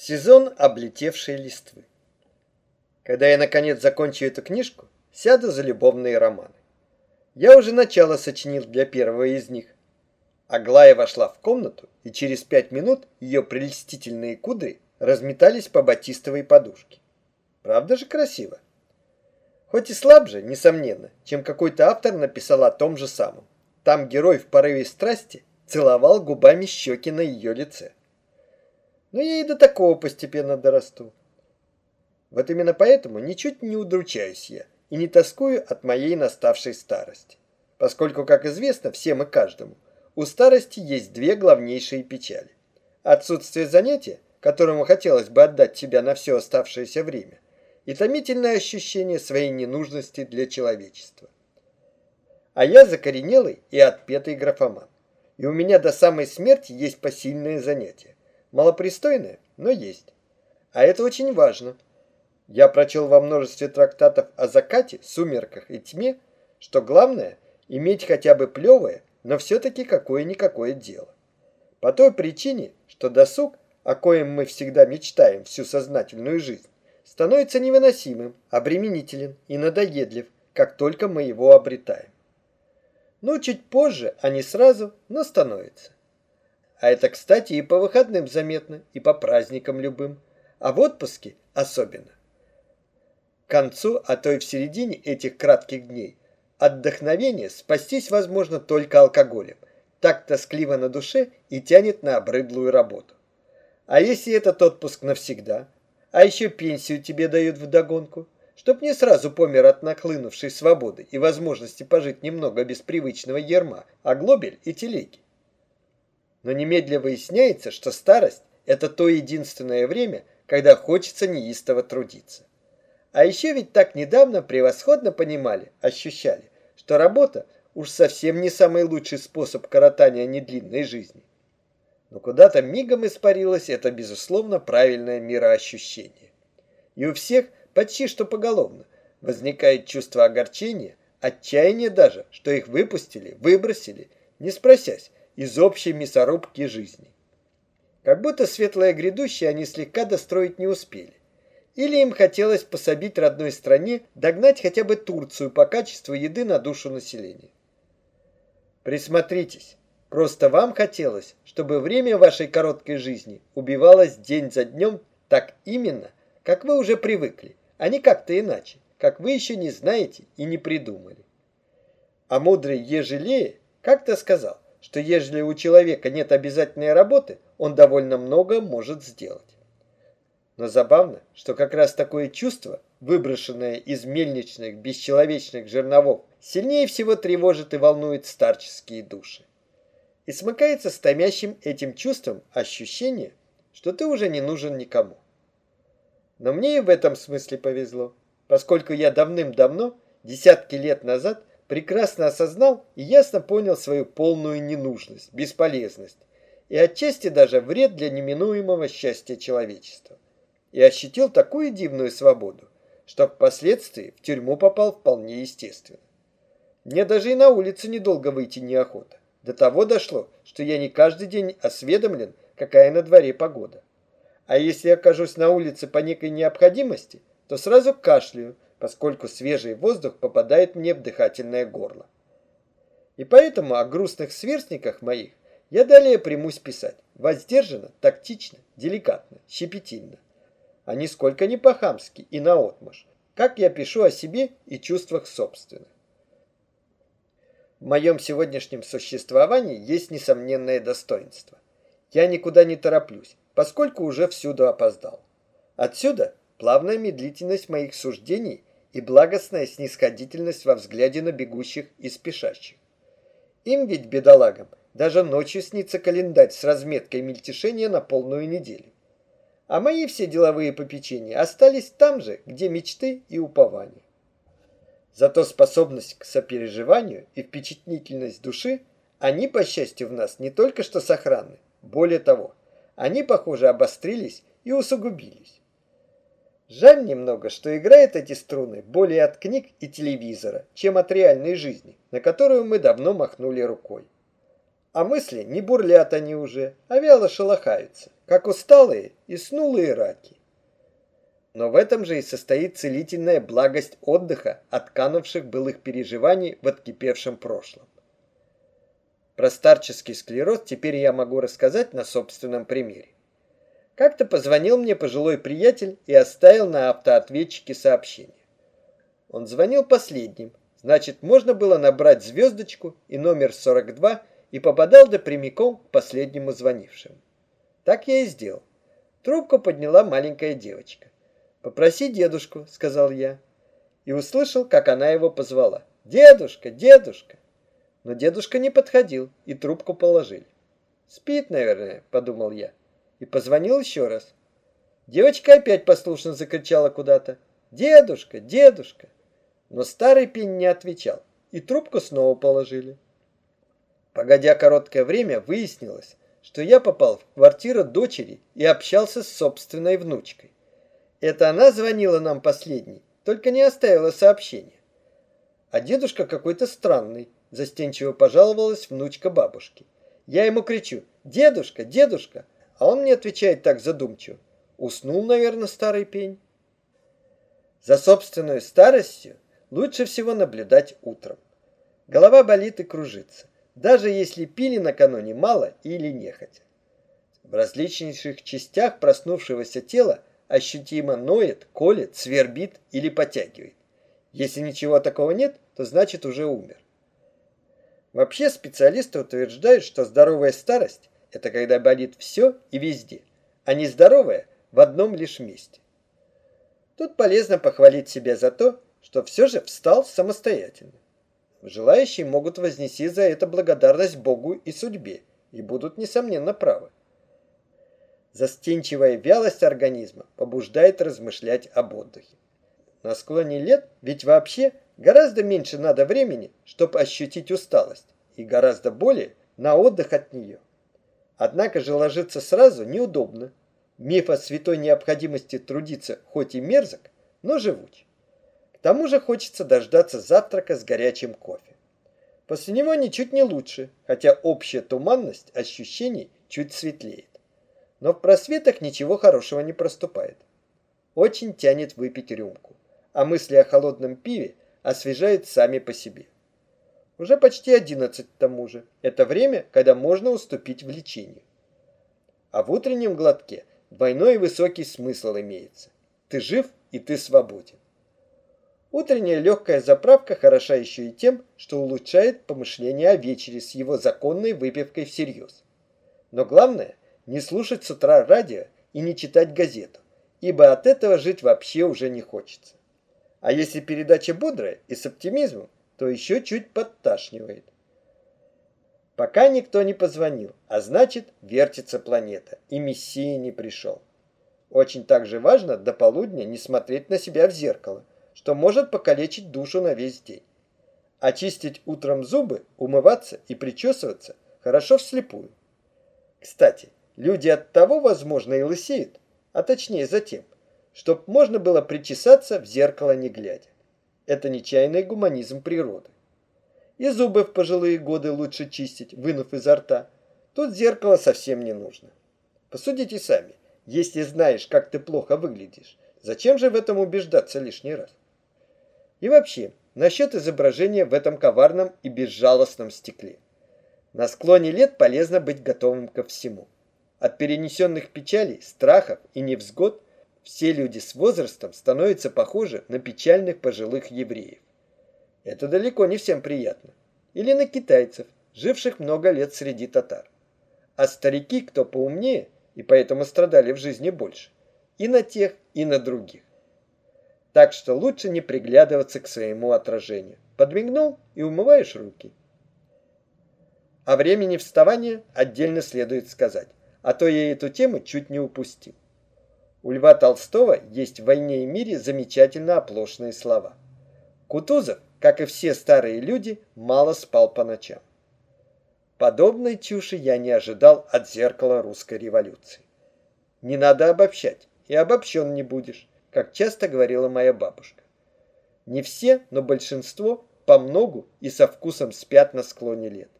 Сезон облетевшей листвы. Когда я наконец закончу эту книжку, сяду за любовные романы. Я уже начало сочинил для первого из них. Аглая вошла в комнату, и через пять минут ее прелестительные кудри разметались по батистовой подушке. Правда же красиво? Хоть и слабже, несомненно, чем какой-то автор написал о том же самом. Там герой в порыве страсти целовал губами щеки на ее лице. Но я и до такого постепенно дорасту. Вот именно поэтому ничуть не удручаюсь я и не тоскую от моей наставшей старости. Поскольку, как известно всем и каждому, у старости есть две главнейшие печали. Отсутствие занятия, которому хотелось бы отдать себя на все оставшееся время, и томительное ощущение своей ненужности для человечества. А я закоренелый и отпетый графоман. И у меня до самой смерти есть посильное занятие. Малопристойное, но есть. А это очень важно. Я прочел во множестве трактатов о закате, сумерках и тьме, что главное – иметь хотя бы плевое, но все-таки какое-никакое дело. По той причине, что досуг, о коем мы всегда мечтаем всю сознательную жизнь, становится невыносимым, обременителен и надоедлив, как только мы его обретаем. Ну, чуть позже, а не сразу, но становится. А это, кстати, и по выходным заметно, и по праздникам любым, а в отпуске особенно. К концу, а то и в середине этих кратких дней, от вдохновения спастись возможно только алкоголем. Так тоскливо на душе и тянет на обрыдлую работу. А если этот отпуск навсегда? А еще пенсию тебе дают вдогонку, чтоб не сразу помер от наклынувшей свободы и возможности пожить немного без привычного ерма, а глобель и телеги но немедля выясняется, что старость – это то единственное время, когда хочется неистово трудиться. А еще ведь так недавно превосходно понимали, ощущали, что работа уж совсем не самый лучший способ коротания недлинной жизни. Но куда-то мигом испарилось это, безусловно, правильное мироощущение. И у всех почти что поголовно возникает чувство огорчения, отчаяния даже, что их выпустили, выбросили, не спросясь, из общей мясорубки жизни. Как будто светлое грядущее они слегка достроить не успели. Или им хотелось пособить родной стране догнать хотя бы Турцию по качеству еды на душу населения. Присмотритесь. Просто вам хотелось, чтобы время вашей короткой жизни убивалось день за днем так именно, как вы уже привыкли, а не как-то иначе, как вы еще не знаете и не придумали. А мудрый Ежелея как-то сказал, что ежели у человека нет обязательной работы, он довольно много может сделать. Но забавно, что как раз такое чувство, выброшенное из мельничных бесчеловечных жерновов, сильнее всего тревожит и волнует старческие души. И смыкается с томящим этим чувством ощущение, что ты уже не нужен никому. Но мне и в этом смысле повезло, поскольку я давным-давно, десятки лет назад, прекрасно осознал и ясно понял свою полную ненужность, бесполезность и отчасти даже вред для неминуемого счастья человечества. И ощутил такую дивную свободу, что впоследствии в тюрьму попал вполне естественно. Мне даже и на улицу недолго выйти неохота. До того дошло, что я не каждый день осведомлен, какая на дворе погода. А если окажусь на улице по некой необходимости, то сразу кашляю, поскольку свежий воздух попадает мне в дыхательное горло. И поэтому о грустных сверстниках моих я далее примусь писать. Воздержанно, тактично, деликатно, щепетильно. А нисколько не по-хамски и наотмашь, как я пишу о себе и чувствах собственных. В моем сегодняшнем существовании есть несомненное достоинство. Я никуда не тороплюсь, поскольку уже всюду опоздал. Отсюда плавная медлительность моих суждений и благостная снисходительность во взгляде на бегущих и спешащих. Им ведь, бедолагам, даже ночью снится календарь с разметкой мельтешения на полную неделю. А мои все деловые попечения остались там же, где мечты и упования. Зато способность к сопереживанию и впечатлительность души, они, по счастью, в нас не только что сохранны, более того, они, похоже, обострились и усугубились. Жаль немного, что играют эти струны более от книг и телевизора, чем от реальной жизни, на которую мы давно махнули рукой. А мысли не бурлят они уже, а вяло шелохаются, как усталые и снулые раки. Но в этом же и состоит целительная благость отдыха от канувших былых переживаний в откипевшем прошлом. Про старческий склероз теперь я могу рассказать на собственном примере. Как-то позвонил мне пожилой приятель и оставил на автоответчике сообщение. Он звонил последним, значит, можно было набрать звездочку и номер 42 и попадал до прямиком к последнему звонившему. Так я и сделал. Трубку подняла маленькая девочка. «Попроси дедушку», — сказал я. И услышал, как она его позвала. «Дедушка, дедушка!» Но дедушка не подходил, и трубку положили. «Спит, наверное», — подумал я. И позвонил еще раз. Девочка опять послушно закричала куда-то. «Дедушка, дедушка!» Но старый пень не отвечал, и трубку снова положили. Погодя короткое время, выяснилось, что я попал в квартиру дочери и общался с собственной внучкой. Это она звонила нам последней, только не оставила сообщения. А дедушка какой-то странный, застенчиво пожаловалась внучка бабушки. Я ему кричу «Дедушка, дедушка!» А он мне отвечает так задумчиво. Уснул, наверное, старый пень. За собственной старостью лучше всего наблюдать утром. Голова болит и кружится, даже если пили накануне мало или нехотя. В различнейших частях проснувшегося тела ощутимо ноет, колет, свербит или подтягивает. Если ничего такого нет, то значит уже умер. Вообще специалисты утверждают, что здоровая старость – это когда болит все и везде, а нездоровая – в одном лишь месте. Тут полезно похвалить себя за то, что все же встал самостоятельно. Желающие могут вознести за это благодарность Богу и судьбе и будут, несомненно, правы. Застенчивая вялость организма побуждает размышлять об отдыхе. На склоне лет ведь вообще гораздо меньше надо времени, чтобы ощутить усталость, и гораздо более на отдых от нее. Однако же ложиться сразу неудобно. Миф о святой необходимости трудиться хоть и мерзок, но живуч. К тому же хочется дождаться завтрака с горячим кофе. После него ничуть не лучше, хотя общая туманность ощущений чуть светлеет. Но в просветах ничего хорошего не проступает. Очень тянет выпить рюмку, а мысли о холодном пиве освежают сами по себе. Уже почти одиннадцать к тому же. Это время, когда можно уступить влечению. А в утреннем глотке двойной высокий смысл имеется. Ты жив и ты свободен. Утренняя легкая заправка хороша еще и тем, что улучшает помышление о вечере с его законной выпивкой всерьез. Но главное – не слушать с утра радио и не читать газету, ибо от этого жить вообще уже не хочется. А если передача бодрая и с оптимизмом, то еще чуть подташнивает. Пока никто не позвонил, а значит, вертится планета, и Мессия не пришел. Очень также важно до полудня не смотреть на себя в зеркало, что может покалечить душу на весь день. Очистить утром зубы, умываться и причесываться хорошо вслепую. Кстати, Люди от того, возможно, и лысеют, а точнее затем, чтоб можно было причесаться в зеркало не глядя. Это нечаянный гуманизм природы. И зубы в пожилые годы лучше чистить, вынув изо рта. Тут зеркало совсем не нужно. Посудите сами, если знаешь, как ты плохо выглядишь, зачем же в этом убеждаться лишний раз? И вообще, насчет изображения в этом коварном и безжалостном стекле. На склоне лет полезно быть готовым ко всему. От перенесенных печалей, страхов и невзгод все люди с возрастом становятся похожи на печальных пожилых евреев. Это далеко не всем приятно. Или на китайцев, живших много лет среди татар. А старики, кто поумнее, и поэтому страдали в жизни больше, и на тех, и на других. Так что лучше не приглядываться к своему отражению. Подмигнул и умываешь руки. О времени вставания отдельно следует сказать а то я эту тему чуть не упустил. У Льва Толстого есть в «Войне и мире» замечательно оплошные слова. Кутузов, как и все старые люди, мало спал по ночам. Подобной чуши я не ожидал от зеркала русской революции. Не надо обобщать, и обобщен не будешь, как часто говорила моя бабушка. Не все, но большинство по многу и со вкусом спят на склоне лет.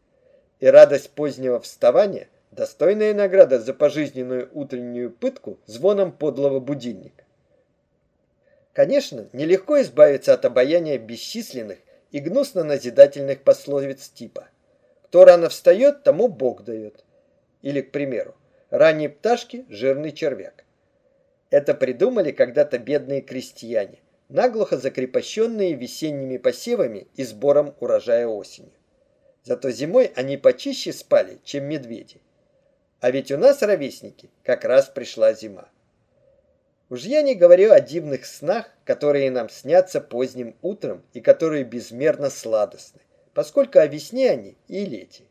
И радость позднего вставания – достойная награда за пожизненную утреннюю пытку звоном подлого будильника. Конечно, нелегко избавиться от обаяния бесчисленных и гнусно-назидательных пословиц типа «Кто рано встает, тому Бог дает». Или, к примеру, «Ранние пташки – жирный червяк». Это придумали когда-то бедные крестьяне, наглухо закрепощенные весенними посевами и сбором урожая осенью. Зато зимой они почище спали, чем медведи. А ведь у нас, ровесники, как раз пришла зима. Уж я не говорю о дивных снах, которые нам снятся поздним утром и которые безмерно сладостны, поскольку о весне они и лете.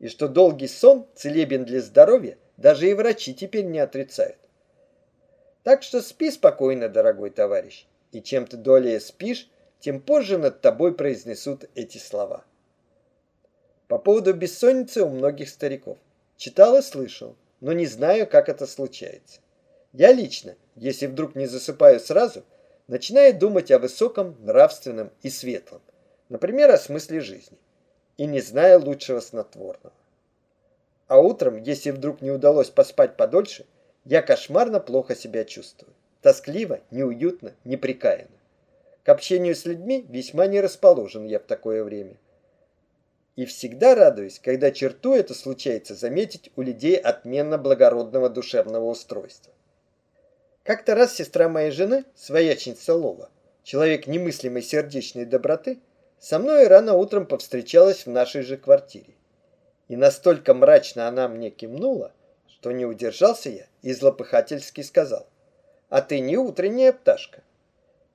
И что долгий сон целебен для здоровья, даже и врачи теперь не отрицают. Так что спи спокойно, дорогой товарищ, и чем ты долее спишь, тем позже над тобой произнесут эти слова. По поводу бессонницы у многих стариков. Читал и слышал, но не знаю, как это случается. Я лично, если вдруг не засыпаю сразу, начинаю думать о высоком, нравственном и светлом, например, о смысле жизни, и не знаю лучшего снотворного. А утром, если вдруг не удалось поспать подольше, я кошмарно плохо себя чувствую. Тоскливо, неуютно, неприкаянно. К общению с людьми весьма не расположен я в такое время. И всегда радуюсь, когда черту это случается заметить у людей отменно благородного душевного устройства. Как-то раз сестра моей жены, своячница Лола, человек немыслимой сердечной доброты, со мной рано утром повстречалась в нашей же квартире. И настолько мрачно она мне кивнула, что не удержался я и злопыхательски сказал а ты не утренняя пташка.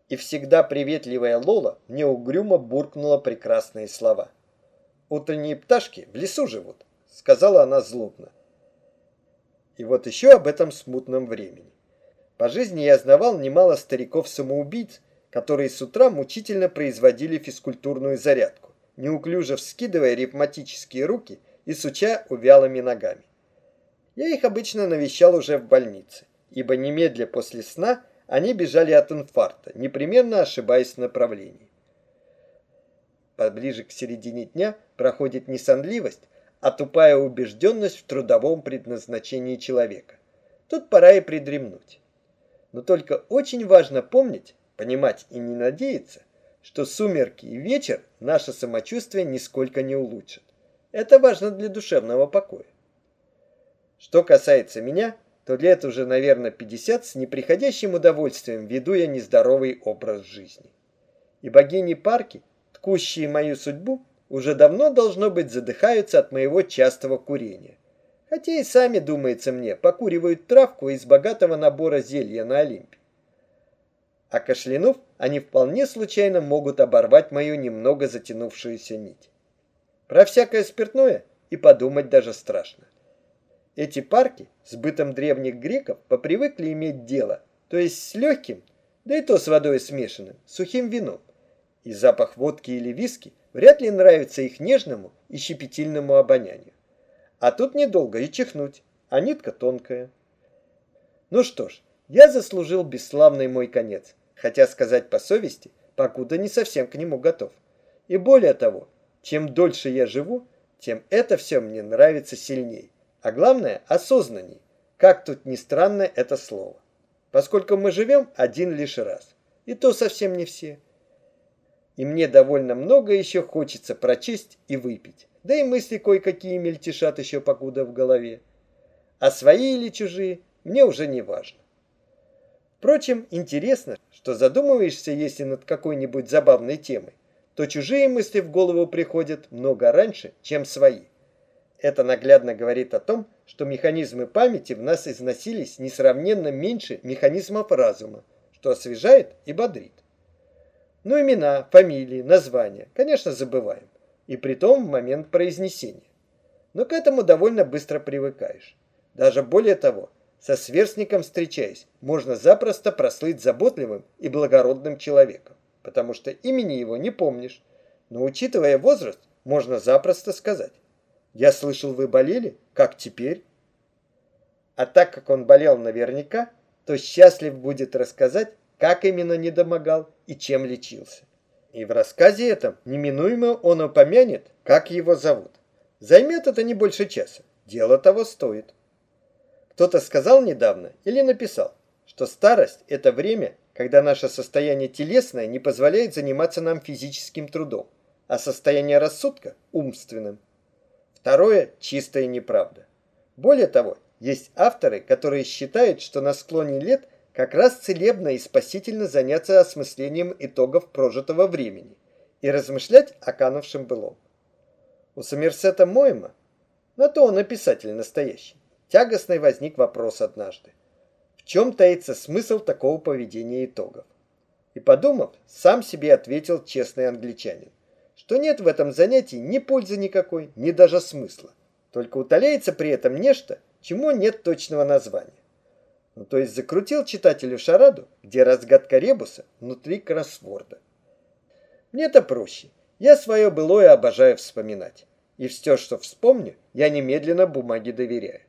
И всегда приветливая Лола мне угрюмо буркнула прекрасные слова. Утренние пташки в лесу живут, сказала она злобно. И вот еще об этом смутном времени. По жизни я знавал немало стариков-самоубийц, которые с утра мучительно производили физкультурную зарядку, неуклюже вскидывая ревматические руки и суча увялыми ногами. Я их обычно навещал уже в больнице ибо немедля после сна они бежали от инфаркта, непременно ошибаясь в направлении. Поближе к середине дня проходит не сонливость, а тупая убежденность в трудовом предназначении человека. Тут пора и придремнуть. Но только очень важно помнить, понимать и не надеяться, что сумерки и вечер наше самочувствие нисколько не улучшат. Это важно для душевного покоя. Что касается меня, то лет уже, наверное, 50 с неприходящим удовольствием веду я нездоровый образ жизни. И богини-парки, ткущие мою судьбу, уже давно, должно быть, задыхаются от моего частого курения. Хотя и сами, думается мне, покуривают травку из богатого набора зелья на Олимпе. А кашлянув, они вполне случайно могут оборвать мою немного затянувшуюся нить. Про всякое спиртное и подумать даже страшно. Эти парки с бытом древних греков попривыкли иметь дело, то есть с легким, да и то с водой смешанным, сухим вином. И запах водки или виски вряд ли нравится их нежному и щепетильному обонянию. А тут недолго и чихнуть, а нитка тонкая. Ну что ж, я заслужил бесславный мой конец, хотя сказать по совести, покуда не совсем к нему готов. И более того, чем дольше я живу, тем это все мне нравится сильнее. А главное – осознанней. Как тут ни странно это слово. Поскольку мы живем один лишь раз. И то совсем не все. И мне довольно много еще хочется прочесть и выпить. Да и мысли кое-какие мельтешат еще покуда в голове. А свои или чужие мне уже не важно. Впрочем, интересно, что задумываешься, если над какой-нибудь забавной темой, то чужие мысли в голову приходят много раньше, чем свои. Это наглядно говорит о том, что механизмы памяти в нас износились несравненно меньше механизмов разума, что освежает и бодрит. Ну, имена, фамилии, названия, конечно, забываем. И при том в момент произнесения. Но к этому довольно быстро привыкаешь. Даже более того, со сверстником встречаясь, можно запросто прослыть заботливым и благородным человеком, потому что имени его не помнишь. Но учитывая возраст, можно запросто сказать я слышал, вы болели? Как теперь? А так как он болел наверняка, то счастлив будет рассказать, как именно недомогал и чем лечился. И в рассказе этом неминуемо он упомянет, как его зовут. Займет это не больше часа. дело того стоит. Кто-то сказал недавно или написал, что старость – это время, когда наше состояние телесное не позволяет заниматься нам физическим трудом, а состояние рассудка – умственным. Второе – чистая неправда. Более того, есть авторы, которые считают, что на склоне лет как раз целебно и спасительно заняться осмыслением итогов прожитого времени и размышлять о канувшем былом. У Сомерсета Моэма, на то он и писатель настоящий, тягостный возник вопрос однажды. В чем таится смысл такого поведения итогов? И подумав, сам себе ответил честный англичанин, что нет в этом занятии ни пользы никакой, ни даже смысла. Только утоляется при этом нечто, чему нет точного названия. Ну, то есть закрутил читателю шараду, где разгадка ребуса внутри кроссворда. Мне-то проще. Я свое былое обожаю вспоминать. И все, что вспомню, я немедленно бумаге доверяю.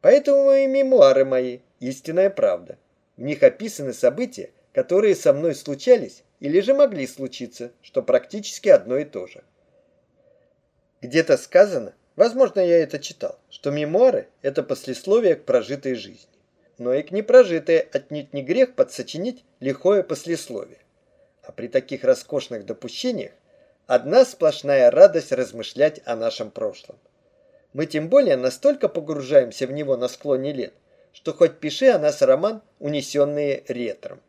Поэтому и мемуары мои – истинная правда. В них описаны события, которые со мной случались или же могли случиться, что практически одно и то же. Где-то сказано, возможно, я это читал, что мемуары – это послесловие к прожитой жизни. Но и к непрожитой отнюдь не грех подсочинить лихое послесловие. А при таких роскошных допущениях одна сплошная радость размышлять о нашем прошлом. Мы тем более настолько погружаемся в него на склоне лет, что хоть пиши о нас роман, унесенные ретром.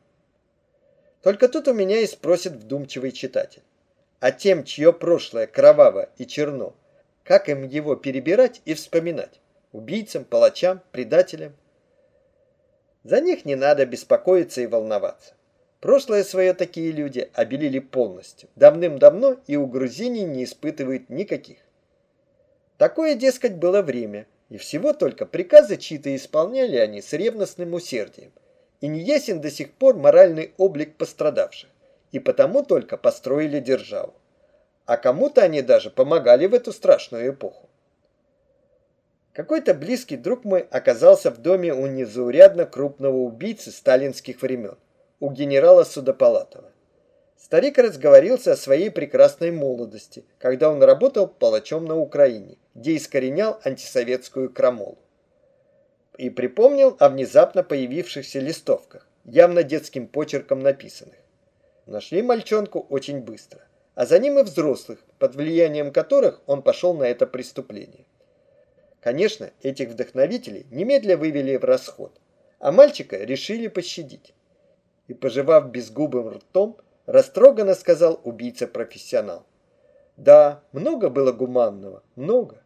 Только тут у меня и спросит вдумчивый читатель. А тем, чье прошлое кроваво и черно, как им его перебирать и вспоминать? Убийцам, палачам, предателям? За них не надо беспокоиться и волноваться. Прошлое свое такие люди обелили полностью, давным-давно и угрызений не испытывают никаких. Такое, дескать, было время, и всего только приказы чьи-то исполняли они с ревностным усердием. И не ясен до сих пор моральный облик пострадавших, и потому только построили державу. А кому-то они даже помогали в эту страшную эпоху. Какой-то близкий друг мой оказался в доме у незаурядно крупного убийцы сталинских времен, у генерала Судополатова. Старик разговорился о своей прекрасной молодости, когда он работал палачом на Украине, где искоренял антисоветскую крамолу. И припомнил о внезапно появившихся листовках, явно детским почерком написанных. Нашли мальчонку очень быстро, а за ним и взрослых, под влиянием которых он пошел на это преступление. Конечно, этих вдохновителей немедля вывели в расход, а мальчика решили пощадить. И, пожевав безгубым ртом, Растроганно сказал убийца-профессионал. Да, много было гуманного, много.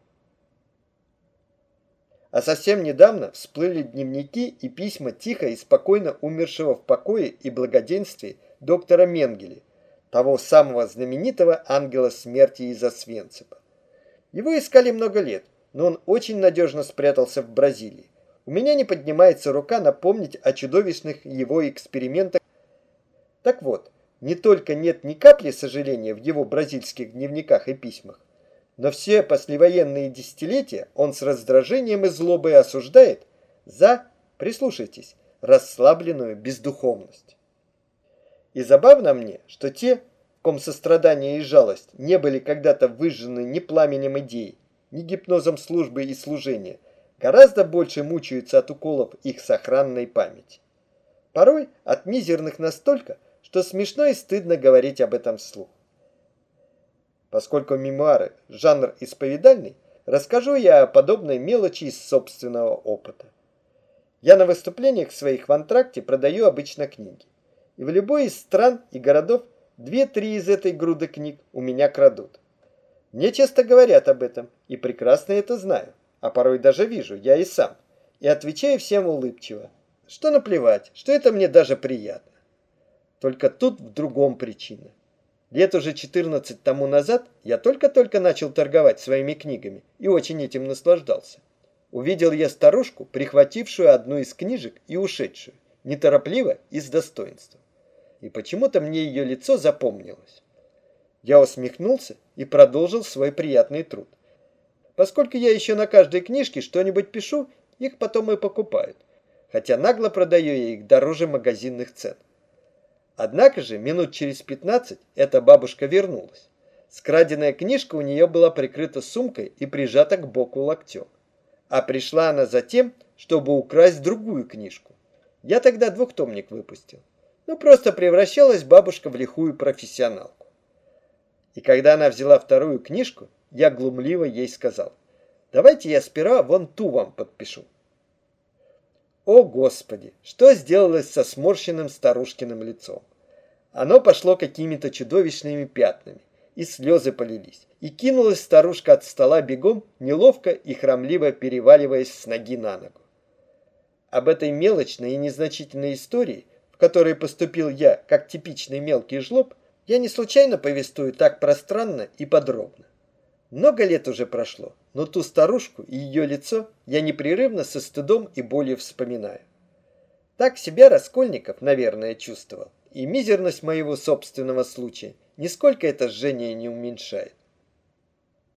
А совсем недавно всплыли дневники и письма тихо и спокойно умершего в покое и благоденствии доктора Менгеле, того самого знаменитого ангела смерти из Освенцима. Его искали много лет, но он очень надежно спрятался в Бразилии. У меня не поднимается рука напомнить о чудовищных его экспериментах. Так вот, не только нет ни капли сожаления в его бразильских дневниках и письмах, но все послевоенные десятилетия он с раздражением и злобой осуждает за, прислушайтесь, расслабленную бездуховность. И забавно мне, что те, ком сострадание и жалость не были когда-то выжжены ни пламенем идей, ни гипнозом службы и служения, гораздо больше мучаются от уколов их сохранной памяти. Порой от мизерных настолько, что смешно и стыдно говорить об этом вслух. Поскольку мемуары – жанр исповедальный, расскажу я о подобной мелочи из собственного опыта. Я на выступлениях своих в антракте продаю обычно книги. И в любой из стран и городов две-три из этой груды книг у меня крадут. Мне часто говорят об этом, и прекрасно это знаю, а порой даже вижу, я и сам, и отвечаю всем улыбчиво, что наплевать, что это мне даже приятно. Только тут в другом причина. Лет уже 14 тому назад я только-только начал торговать своими книгами и очень этим наслаждался. Увидел я старушку, прихватившую одну из книжек и ушедшую, неторопливо и с достоинством. И почему-то мне ее лицо запомнилось. Я усмехнулся и продолжил свой приятный труд. Поскольку я еще на каждой книжке что-нибудь пишу, их потом и покупают. Хотя нагло продаю я их дороже магазинных цен. Однако же минут через пятнадцать эта бабушка вернулась. Скраденная книжка у нее была прикрыта сумкой и прижата к боку локтем. А пришла она за тем, чтобы украсть другую книжку. Я тогда двухтомник выпустил. Ну, просто превращалась бабушка в лихую профессионалку. И когда она взяла вторую книжку, я глумливо ей сказал, давайте я сперва вон ту вам подпишу. О, Господи, что сделалось со сморщенным старушкиным лицом? Оно пошло какими-то чудовищными пятнами, и слезы полились. И кинулась старушка от стола бегом, неловко и хромливо переваливаясь с ноги на ногу. Об этой мелочной и незначительной истории, в которой поступил я, как типичный мелкий жлоб, я не случайно повествую так пространно и подробно. Много лет уже прошло, но ту старушку и ее лицо я непрерывно со стыдом и болью вспоминаю. Так себя Раскольников, наверное, чувствовал, и мизерность моего собственного случая нисколько это жжение не уменьшает.